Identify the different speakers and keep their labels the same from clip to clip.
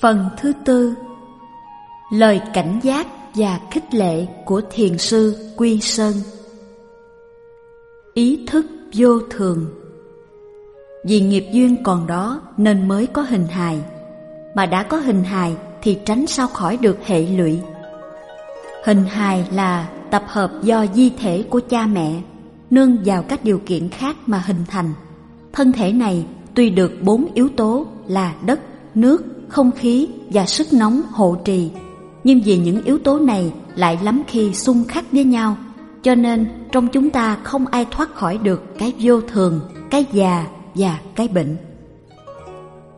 Speaker 1: Phần thứ tư Lời cảnh giác và khích lệ của Thiền sư Quy Sơn. Ý thức vô thường. Vì nghiệp duyên còn đó nên mới có hình hài. Mà đã có hình hài thì tránh sao khỏi được hệ lụy. Hình hài là tập hợp do di thể của cha mẹ Nương vào các điều kiện khác mà hình thành. Thân thể này tuy được bốn yếu tố là đất, nước, không khí và sức nóng hộ trì Nhưng vì những yếu tố này lại lắm khi xung khắc với nhau. Cho nên trong chúng ta không ai thoát khỏi được cái vô thường, cái già và cái bệnh.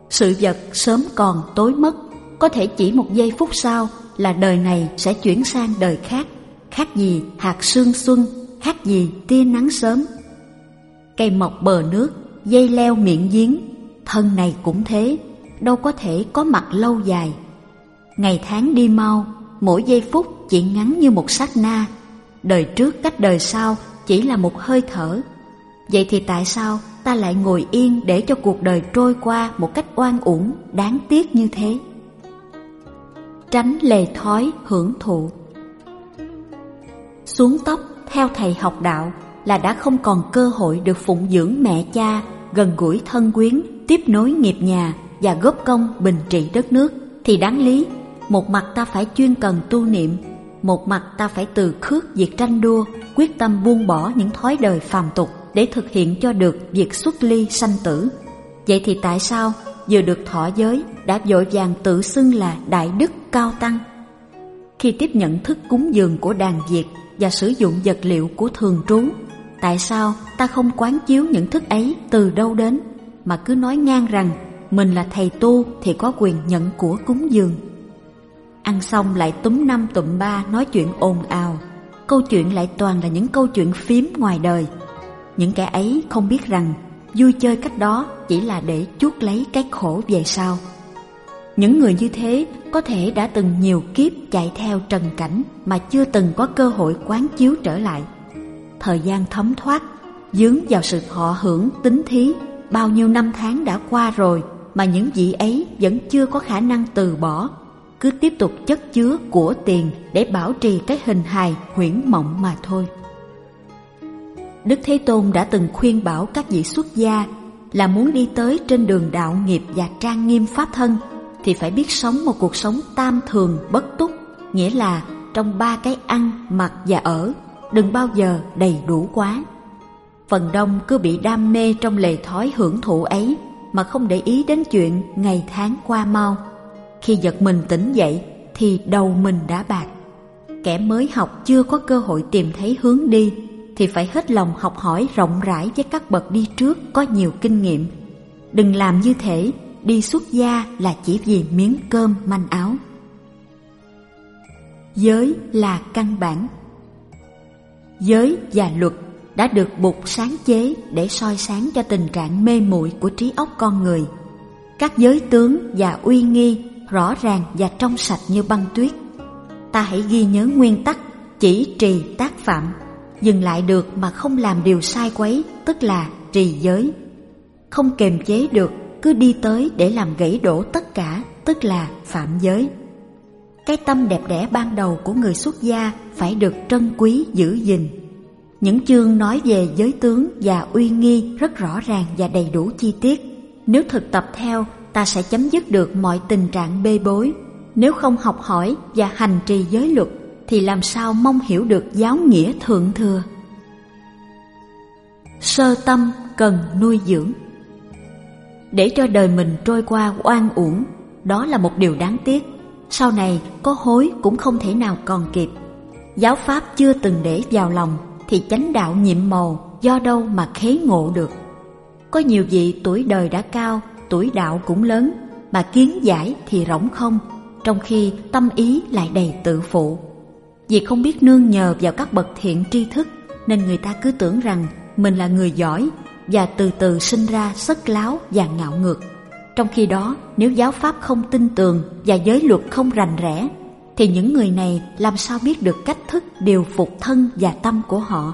Speaker 1: Sự vật sớm còn tối mất Có thể chỉ một giây phút sau là đời này sẽ chuyển sang đời khác Khác gì hạt sương xuân, khác gì tia nắng sớm. Cây mọc bờ nước, dây leo miệng giếng Thân này cũng thế, đâu có thể có mặt lâu dài. Ngày tháng đi mau, mỗi giây phút chỉ ngắn như một sát na. Đời trước cách đời sau chỉ là một hơi thở. Vậy thì tại sao ta lại ngồi yên để cho cuộc đời trôi qua một cách oan uổng, đáng tiếc như thế? Tránh lề thói hưởng thụ. Xuống tóc theo thầy học đạo là đã không còn cơ hội được phụng dưỡng mẹ cha, gần gũi thân quyến, tiếp nối nghiệp nhà và góp công bình trị đất nước. Thì đáng lý một mặt ta phải chuyên cần tu niệm một mặt ta phải từ khước việc tranh đua, quyết tâm buông bỏ những thói đời phàm tục để thực hiện cho được việc xuất ly sanh tử. Vậy thì tại sao vừa được thọ giới đã vội vàng tự xưng là đại đức cao tăng? Khi tiếp nhận thức cúng dường của đàn Việt và sử dụng vật liệu của thường trú, tại sao ta không quán chiếu những thức ấy từ đâu đến? Mà cứ nói ngang rằng mình là thầy tu thì có quyền nhận của cúng dường ăn xong lại túm năm tụm ba nói chuyện ồn ào. Câu chuyện lại toàn là những câu chuyện phím ngoài đời. Những kẻ ấy không biết rằng vui chơi cách đó chỉ là để chuốc lấy cái khổ về sau. Những người như thế có thể đã từng nhiều kiếp chạy theo trần cảnh mà chưa từng có cơ hội quán chiếu trở lại. Thời gian thấm thoát, dướng vào sự thọ hưởng tính thí bao nhiêu năm tháng đã qua rồi mà những vị ấy vẫn chưa có khả năng từ bỏ cứ tiếp tục chất chứa của tiền để bảo trì cái hình hài huyễn mộng mà thôi. Đức thế tôn đã từng khuyên bảo các vị xuất gia là muốn đi tới trên đường đạo nghiệp và trang nghiêm pháp thân thì phải biết sống một cuộc sống tam thường bất túc, nghĩa là trong ba cái ăn, mặc và ở, đừng bao giờ đầy đủ quá. Phần đông cứ bị đam mê trong lề thói hưởng thụ ấy mà không để ý đến chuyện ngày tháng qua mau khi giật mình tỉnh dậy, thì đầu mình đã bạc. Kẻ mới học chưa có cơ hội tìm thấy hướng đi, thì phải hết lòng học hỏi rộng rãi với các bậc đi trước có nhiều kinh nghiệm. Đừng làm như thể đi xuất gia là chỉ vì miếng cơm manh áo. Giới là căn bản. Giới và luật đã được Bụt sáng chế để soi sáng cho tình trạng mê muội của trí óc con người. Các giới tướng và uy nghi rõ ràng và trong sạch như băng tuyết. Ta hãy ghi nhớ nguyên tắc chỉ trì tác phạm, dừng lại được mà không làm điều sai quấy, tức là trì giới. Không kềm chế được, cứ đi tới để làm gãy đổ tất cả, tức là phạm giới. Cái tâm đẹp đẽ ban đầu của người xuất gia phải được trân quý giữ gìn những chương nói về giới tướng và uy nghi rất rõ ràng và đầy đủ chi tiết. Nếu thực tập theo, ta sẽ chấm dứt được mọi tình trạng bê bối. Nếu không học hỏi và hành trì giới luật, thì làm sao mong hiểu được giáo nghĩa thượng thừa? Sơ tâm cần nuôi dưỡng Để cho đời mình trôi qua oan uổng, đó là một điều đáng tiếc. Sau này có hối cũng không thể nào còn kịp. Giáo pháp chưa từng để vào lòng thì chánh đạo nhiệm màu do đâu mà khế ngộ được. Có nhiều vị tuổi đời đã cao, tuổi đạo cũng lớn, mà kiến giải thì rỗng không, trong khi tâm ý lại đầy tự phụ. Vì không biết nương nhờ vào các bậc thiện tri thức nên người ta cứ tưởng rằng mình là người giỏi và từ từ sinh ra sất láo và ngạo ngược. Trong khi đó, nếu giáo pháp không tin tường và giới luật không rành rẽ, thì những người này làm sao biết được cách thức điều phục thân và tâm của họ.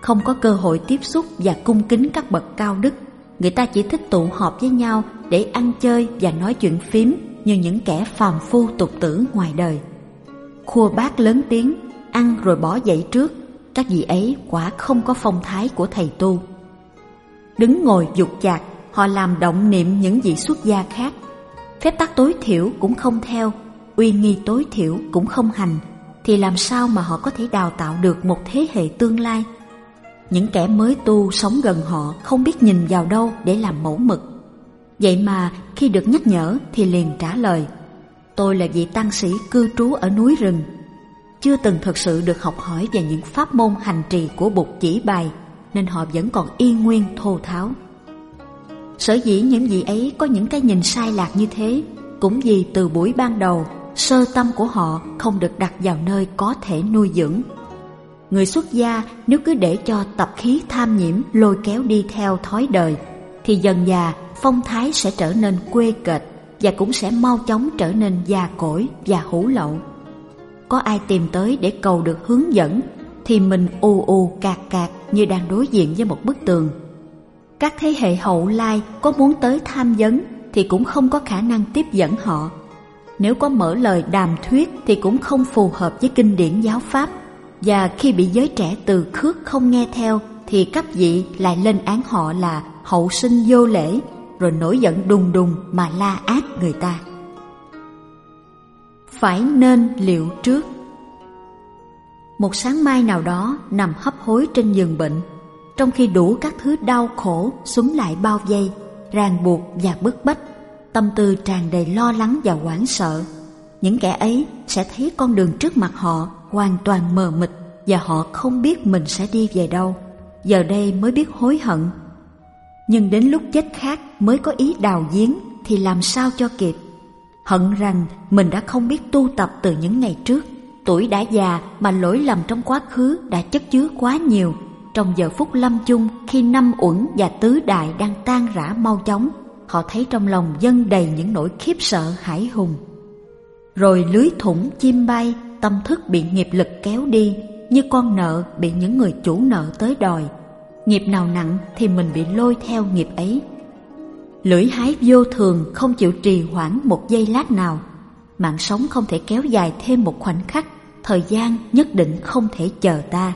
Speaker 1: Không có cơ hội tiếp xúc và cung kính các bậc cao đức, người ta chỉ thích tụ họp với nhau để ăn chơi và nói chuyện phím như những kẻ phàm phu tục tử ngoài đời. Khua bát lớn tiếng, ăn rồi bỏ dậy trước, các vị ấy quả không có phong thái của thầy tu. Đứng ngồi dục chạc, họ làm động niệm những vị xuất gia khác. Phép tắc tối thiểu cũng không theo, uy nghi tối thiểu cũng không hành, thì làm sao mà họ có thể đào tạo được một thế hệ tương lai? Những kẻ mới tu sống gần họ không biết nhìn vào đâu để làm mẫu mực. Vậy mà khi được nhắc nhở thì liền trả lời, Tôi là vị tăng sĩ cư trú ở núi rừng. Chưa từng thực sự được học hỏi về những pháp môn hành trì của Bụt chỉ bài, Nên họ vẫn còn y nguyên thô tháo. Sở dĩ những vị ấy có những cái nhìn sai lạc như thế Cũng vì từ buổi ban đầu, Sơ tâm của họ không được đặt vào nơi có thể nuôi dưỡng. Người xuất gia nếu cứ để cho tập khí tham nhiễm lôi kéo đi theo thói đời, Thì dần già phong thái sẽ trở nên quê kệch và cũng sẽ mau chóng trở nên già cỗi và hủ lậu. Có ai tìm tới để cầu được hướng dẫn thì mình ù ù cạc cạc như đang đối diện với một bức tường. Các thế hệ hậu lai có muốn tới tham vấn thì cũng không có khả năng tiếp dẫn họ. Nếu có mở lời đàm thuyết thì cũng không phù hợp với kinh điển giáo pháp và khi bị giới trẻ từ khước không nghe theo thì các vị lại lên án họ là hậu sinh vô lễ rồi nổi giận đùng đùng mà la ác người ta. Phải nên liệu trước Một sáng mai nào đó nằm hấp hối trên giường bệnh, trong khi đủ các thứ đau khổ súng lại bao vây, ràng buộc và bức bách, tâm tư tràn đầy lo lắng và hoảng sợ. Những kẻ ấy sẽ thấy con đường trước mặt họ hoàn toàn mờ mịt và họ không biết mình sẽ đi về đâu. Giờ đây mới biết hối hận nhưng đến lúc chết khác mới có ý đào giếng thì làm sao cho kịp. Hận rằng mình đã không biết tu tập từ những ngày trước, tuổi đã già mà lỗi lầm trong quá khứ đã chất chứa quá nhiều. Trong giờ phút lâm chung khi năm uẩn và tứ đại đang tan rã mau chóng, họ thấy trong lòng dân đầy những nỗi khiếp sợ hải hùng. Rồi lưới thủng chim bay, tâm thức bị nghiệp lực kéo đi, như con nợ bị những người chủ nợ tới đòi, nghiệp nào nặng thì mình bị lôi theo nghiệp ấy. Lưỡi hái vô thường không chịu trì hoãn một giây lát nào, mạng sống không thể kéo dài thêm một khoảnh khắc, thời gian nhất định không thể chờ ta.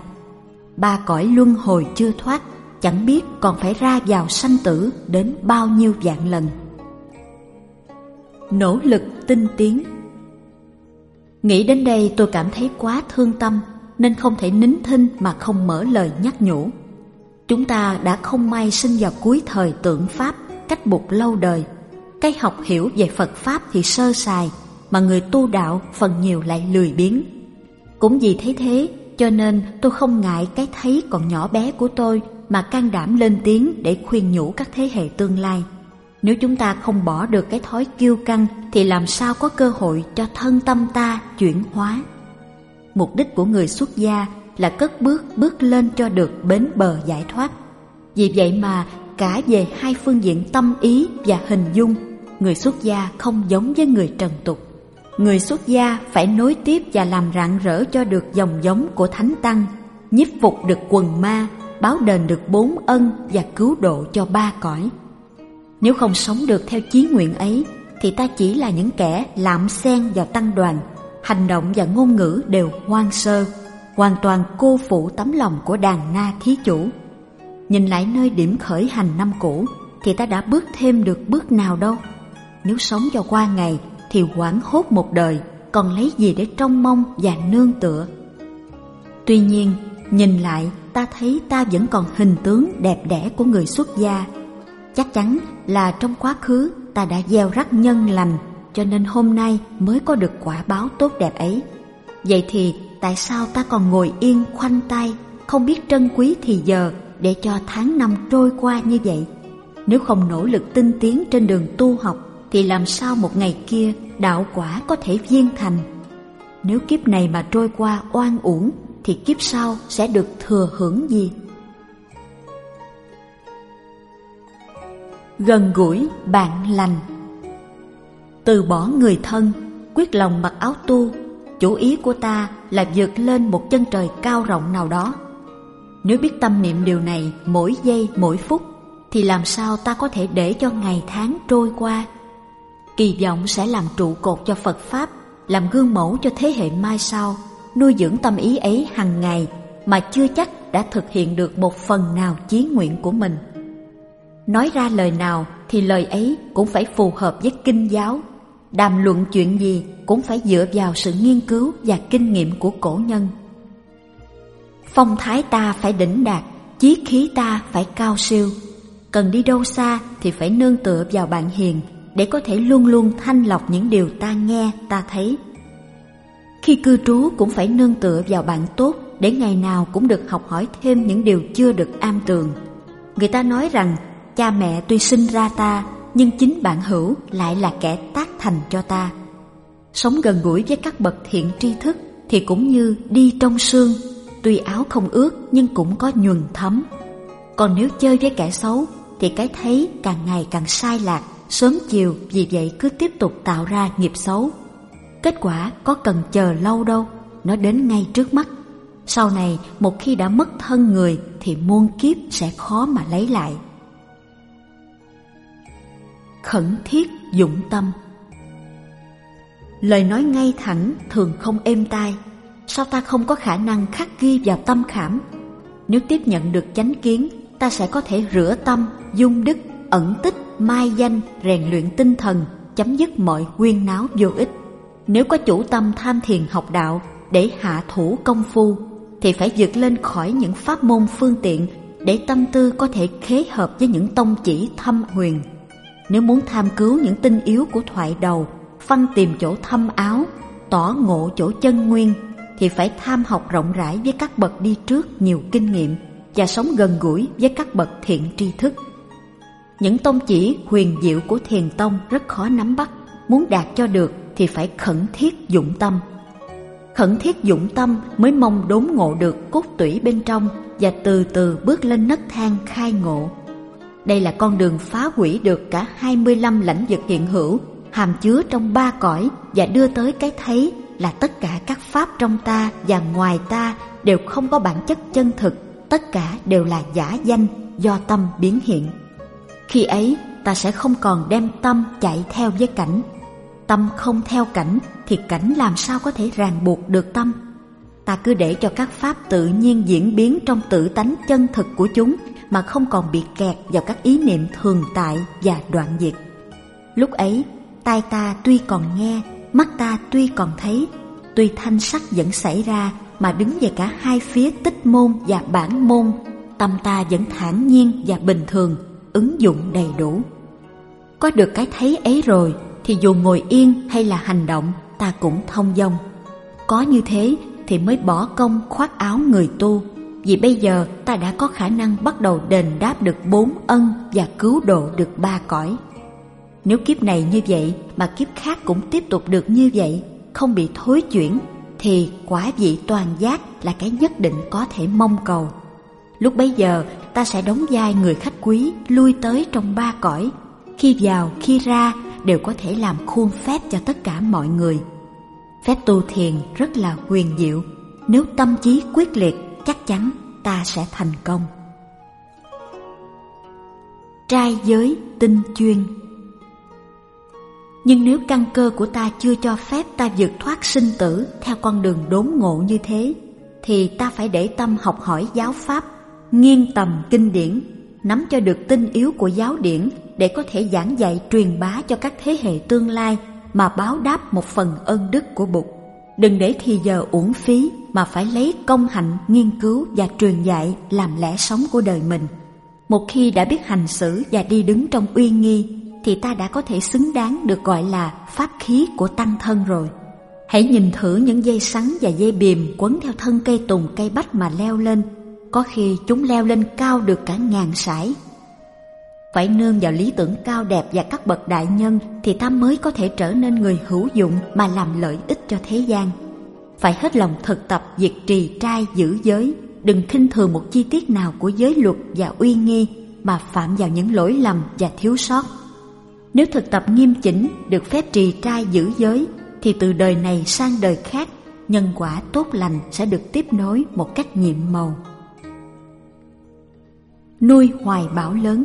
Speaker 1: Ba cõi luân hồi chưa thoát, chẳng biết còn phải ra vào sanh tử đến bao nhiêu vạn lần. Nỗ lực tinh tiến Nghĩ đến đây tôi cảm thấy quá thương tâm nên không thể nín thinh mà không mở lời nhắc nhủ. Chúng ta đã không may sinh vào cuối thời tượng Pháp cách bục lâu đời. Cái học hiểu về Phật Pháp thì sơ sài, mà người tu đạo phần nhiều lại lười biếng. Cũng vì thế thế, cho nên tôi không ngại cái thấy còn nhỏ bé của tôi mà can đảm lên tiếng để khuyên nhủ các thế hệ tương lai. Nếu chúng ta không bỏ được cái thói kiêu căng thì làm sao có cơ hội cho thân tâm ta chuyển hóa. Mục đích của người xuất gia là cất bước bước lên cho được bến bờ giải thoát. Vì vậy mà cả về hai phương diện tâm ý và hình dung, người xuất gia không giống với người trần tục. Người xuất gia phải nối tiếp và làm rạng rỡ cho được dòng giống của Thánh Tăng, nhiếp phục được quần ma, báo đền được bốn ân và cứu độ cho ba cõi. Nếu không sống được theo chí nguyện ấy, thì ta chỉ là những kẻ lạm xen vào tăng đoàn, hành động và ngôn ngữ đều hoang sơ, hoàn toàn cô phụ tấm lòng của đàn na thí chủ. Nhìn lại nơi điểm khởi hành năm cũ thì ta đã bước thêm được bước nào đâu. Nếu sống cho qua ngày thì hoảng hốt một đời, còn lấy gì để trông mong và nương tựa. Tuy nhiên, nhìn lại ta thấy ta vẫn còn hình tướng đẹp đẽ của người xuất gia. Chắc chắn là trong quá khứ ta đã gieo rắc nhân lành cho nên hôm nay mới có được quả báo tốt đẹp ấy. Vậy thì tại sao ta còn ngồi yên khoanh tay, không biết trân quý thì giờ để cho tháng năm trôi qua như vậy? Nếu không nỗ lực tinh tiến trên đường tu học thì làm sao một ngày kia đạo quả có thể viên thành? Nếu kiếp này mà trôi qua oan uổng thì kiếp sau sẽ được thừa hưởng gì? Gần gũi bạn lành Từ bỏ người thân, quyết lòng mặc áo tu, chủ ý của ta là vượt lên một chân trời cao rộng nào đó. Nếu biết tâm niệm điều này mỗi giây mỗi phút thì làm sao ta có thể để cho ngày tháng trôi qua? Kỳ vọng sẽ làm trụ cột cho Phật Pháp, làm gương mẫu cho thế hệ mai sau, nuôi dưỡng tâm ý ấy hàng ngày mà chưa chắc đã thực hiện được một phần nào chí nguyện của mình. Nói ra lời nào thì lời ấy cũng phải phù hợp với kinh giáo, đàm luận chuyện gì cũng phải dựa vào sự nghiên cứu và kinh nghiệm của cổ nhân. Phong thái ta phải đỉnh đạt, chí khí ta phải cao siêu, cần đi đâu xa thì phải nương tựa vào bạn hiền để có thể luôn luôn thanh lọc những điều ta nghe, ta thấy. Khi cư trú cũng phải nương tựa vào bạn tốt để ngày nào cũng được học hỏi thêm những điều chưa được am tường. Người ta nói rằng cha mẹ tuy sinh ra ta nhưng chính bạn hữu lại là kẻ tác thành cho ta. Sống gần gũi với các bậc thiện tri thức thì cũng như đi trong sương, tuy áo không ướt nhưng cũng có nhuần thấm. Còn nếu chơi với kẻ xấu thì cái thấy càng ngày càng sai lạc, sớm chiều vì vậy cứ tiếp tục tạo ra nghiệp xấu. Kết quả có cần chờ lâu đâu, nó đến ngay trước mắt. Sau này một khi đã mất thân người thì muôn kiếp sẽ khó mà lấy lại. Khẩn thiết dụng tâm Lời nói ngay thẳng thường không êm tai Sao ta không có khả năng khắc ghi vào tâm khảm Nếu tiếp nhận được chánh kiến ta sẽ có thể rửa tâm, dung đức, ẩn tích, mai danh, rèn luyện tinh thần, chấm dứt mọi quyên náo vô ích. Nếu có chủ tâm tham thiền học đạo để hạ thủ công phu, thì phải vượt lên khỏi những pháp môn phương tiện để tâm tư có thể khế hợp với những tông chỉ thâm huyền. Nếu muốn tham cứu những tinh yếu của thoại đầu, phân tìm chỗ thâm áo, tỏ ngộ chỗ chân nguyên, thì phải tham học rộng rãi với các bậc đi trước nhiều kinh nghiệm và sống gần gũi với các bậc thiện tri thức. Những tông chỉ huyền diệu của thiền tông rất khó nắm bắt, muốn đạt cho được thì phải khẩn thiết dụng tâm. Khẩn thiết dụng tâm mới mong đốn ngộ được cốt tủy bên trong và từ từ bước lên nấc thang khai ngộ. Đây là con đường phá hủy được cả 25 lãnh vực hiện hữu, hàm chứa trong ba cõi và đưa tới cái thấy là tất cả các pháp trong ta và ngoài ta đều không có bản chất chân thực tất cả đều là giả danh do tâm biến hiện. Khi ấy, ta sẽ không còn đem tâm chạy theo với cảnh. Tâm không theo cảnh thì cảnh làm sao có thể ràng buộc được tâm? Ta cứ để cho các pháp tự nhiên diễn biến trong tự tánh chân thực của chúng mà không còn bị kẹt vào các ý niệm thường tại và đoạn diệt. Lúc ấy, tai ta tuy còn nghe, mắt ta tuy còn thấy, tuy thanh sắc vẫn xảy ra mà đứng về cả hai phía tích môn và bản môn, tâm ta vẫn thản nhiên và bình thường, ứng dụng đầy đủ. Có được cái thấy ấy rồi thì dù ngồi yên hay là hành động ta cũng thông dong. Có như thế thì mới bỏ công khoác áo người tu, vì bây giờ ta đã có khả năng bắt đầu đền đáp được bốn ân và cứu độ được ba cõi. Nếu kiếp này như vậy mà kiếp khác cũng tiếp tục được như vậy, không bị thối chuyển thì quả vị toàn giác là cái nhất định có thể mong cầu. Lúc bấy giờ ta sẽ đóng vai người khách quý lui tới trong ba cõi, khi vào khi ra đều có thể làm khuôn phép cho tất cả mọi người. Phép tu thiền rất là huyền diệu, nếu tâm trí quyết liệt chắc chắn ta sẽ thành công. Trai giới tinh chuyên nhưng nếu căn cơ của ta chưa cho phép ta vượt thoát sinh tử theo con đường đốn ngộ như thế, thì ta phải để tâm học hỏi giáo pháp, nghiêng tầm kinh điển, nắm cho được tinh yếu của giáo điển để có thể giảng dạy truyền bá cho các thế hệ tương lai mà báo đáp một phần ơn đức của Bụt. Đừng để thì giờ uổng phí mà phải lấy công hạnh, nghiên cứu và truyền dạy làm lẽ sống của đời mình. Một khi đã biết hành xử và đi đứng trong uy nghi, thì ta đã có thể xứng đáng được gọi là pháp khí của tăng thân rồi. Hãy nhìn thử những dây sắn và dây bìm quấn theo thân cây tùng, cây bách mà leo lên. Có khi chúng leo lên cao được cả ngàn sải. Phải nương vào lý tưởng cao đẹp và các bậc đại nhân thì ta mới có thể trở nên người hữu dụng mà làm lợi ích cho thế gian. Phải hết lòng thực tập việc trì trai giữ giới, đừng khinh thường một chi tiết nào của giới luật và uy nghi mà phạm vào những lỗi lầm và thiếu sót. Nếu thực tập nghiêm chỉnh được phép trì trai giữ giới thì từ đời này sang đời khác nhân quả tốt lành sẽ được tiếp nối một cách nhiệm màu. Nuôi hoài bão lớn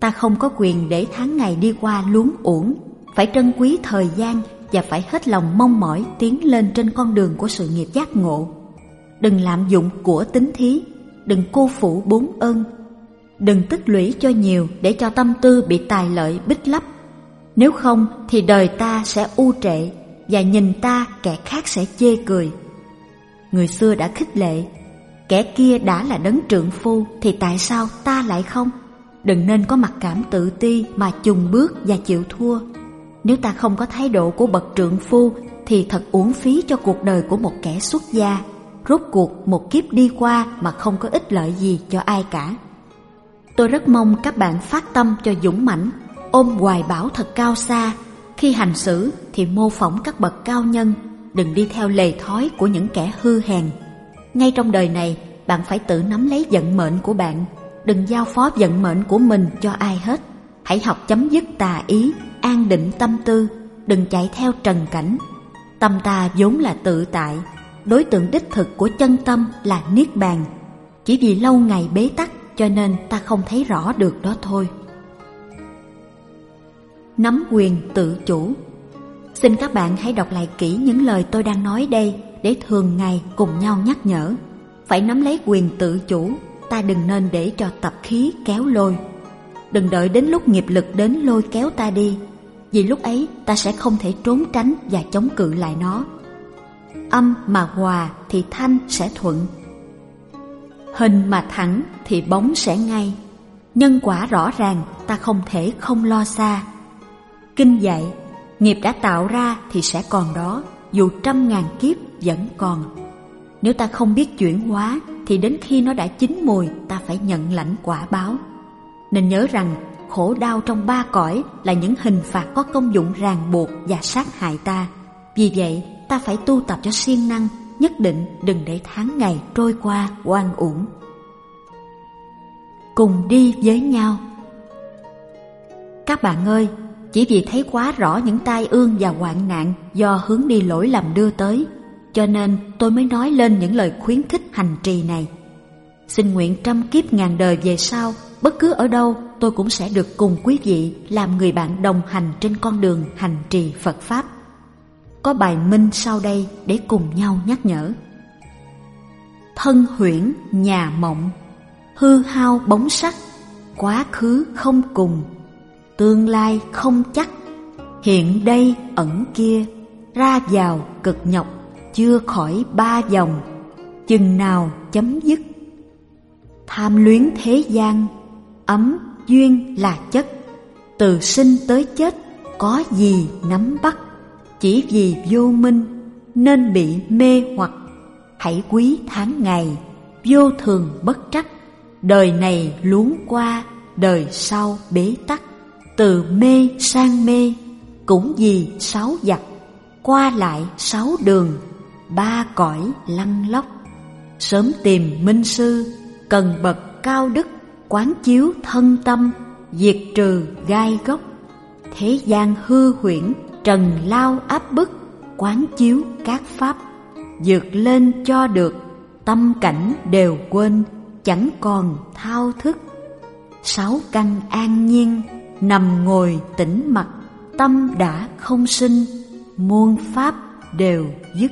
Speaker 1: Ta không có quyền để tháng ngày đi qua luống uổng, phải trân quý thời gian và phải hết lòng mong mỏi tiến lên trên con đường của sự nghiệp giác ngộ. Đừng lạm dụng của tính thí, đừng cô phụ bốn ơn, đừng tích lũy cho nhiều để cho tâm tư bị tài lợi bích lấp. Nếu không thì đời ta sẽ u trệ và nhìn ta kẻ khác sẽ chê cười. Người xưa đã khích lệ, kẻ kia đã là đấng trượng phu thì tại sao ta lại không? Đừng nên có mặc cảm tự ti mà chùng bước và chịu thua. Nếu ta không có thái độ của bậc trượng phu thì thật uổng phí cho cuộc đời của một kẻ xuất gia. Rốt cuộc một kiếp đi qua mà không có ích lợi gì cho ai cả. Tôi rất mong các bạn phát tâm cho dũng mãnh, ôm hoài bảo thật cao xa. Khi hành xử thì mô phỏng các bậc cao nhân, đừng đi theo lề thói của những kẻ hư hèn. Ngay trong đời này, bạn phải tự nắm lấy vận mệnh của bạn, đừng giao phó vận mệnh của mình cho ai hết. Hãy học chấm dứt tà ý, an định tâm tư, đừng chạy theo trần cảnh. Tâm ta vốn là tự tại, đối tượng đích thực của chân tâm là niết bàn. Chỉ vì lâu ngày bế tắc cho nên ta không thấy rõ được đó thôi. Nắm quyền tự chủ Xin các bạn hãy đọc lại kỹ những lời tôi đang nói đây để thường ngày cùng nhau nhắc nhở. Phải nắm lấy quyền tự chủ, ta đừng nên để cho tập khí kéo lôi. Đừng đợi đến lúc nghiệp lực đến lôi kéo ta đi, vì lúc ấy ta sẽ không thể trốn tránh và chống cự lại nó. Âm mà hòa thì thanh sẽ thuận, Hình mà thẳng thì bóng sẽ ngay Nhân quả rõ ràng ta không thể không lo xa Kinh dạy Nghiệp đã tạo ra thì sẽ còn đó Dù trăm ngàn kiếp vẫn còn Nếu ta không biết chuyển hóa thì đến khi nó đã chín mùi Ta phải nhận lãnh quả báo. Nên nhớ rằng khổ đau trong ba cõi Là những hình phạt có công dụng ràng buộc Và sát hại ta. Vì vậy ta phải tu tập cho siêng năng nhất định đừng để tháng ngày trôi qua oan uổng. Cùng đi với nhau. Các bạn ơi, chỉ vì thấy quá rõ những tai ương và hoạn nạn do hướng đi lỗi lầm đưa tới, cho nên tôi mới nói lên những lời khuyến khích hành trì này. Xin nguyện trăm kiếp ngàn đời về sau, bất cứ ở đâu tôi cũng sẽ được cùng quý vị làm người bạn đồng hành trên con đường hành trì Phật Pháp. Có bài minh sau đây để cùng nhau nhắc nhở. Thân huyễn nhà mộng, hư hao bóng sắc, quá khứ không cùng, tương lai không chắc, hiện đây ẩn kia, ra vào cực nhọc, chưa khỏi ba dòng, chừng nào chấm dứt. Tham luyến thế gian, ấm duyên là chất, từ sinh tới chết có gì nắm bắt? Chỉ vì vô minh nên bị mê hoặc. Hãy quý tháng ngày vô thường bất trắc. Đời này luống qua đời sau bế tắc. Từ mê sang mê cũng vì sáu giặc qua lại sáu đường ba cõi lăn lóc. Sớm tìm minh sư, cần bậc cao đức, quán chiếu thân tâm, diệt trừ gai gốc thế gian hư huyễn, trần lao áp bức, quán chiếu các pháp. Dược lên cho được, tâm cảnh đều quên, chẳng còn thao thức. Sáu căn an nhiên, nằm ngồi tĩnh mặt tâm đã không sinh, muôn pháp đều dứt.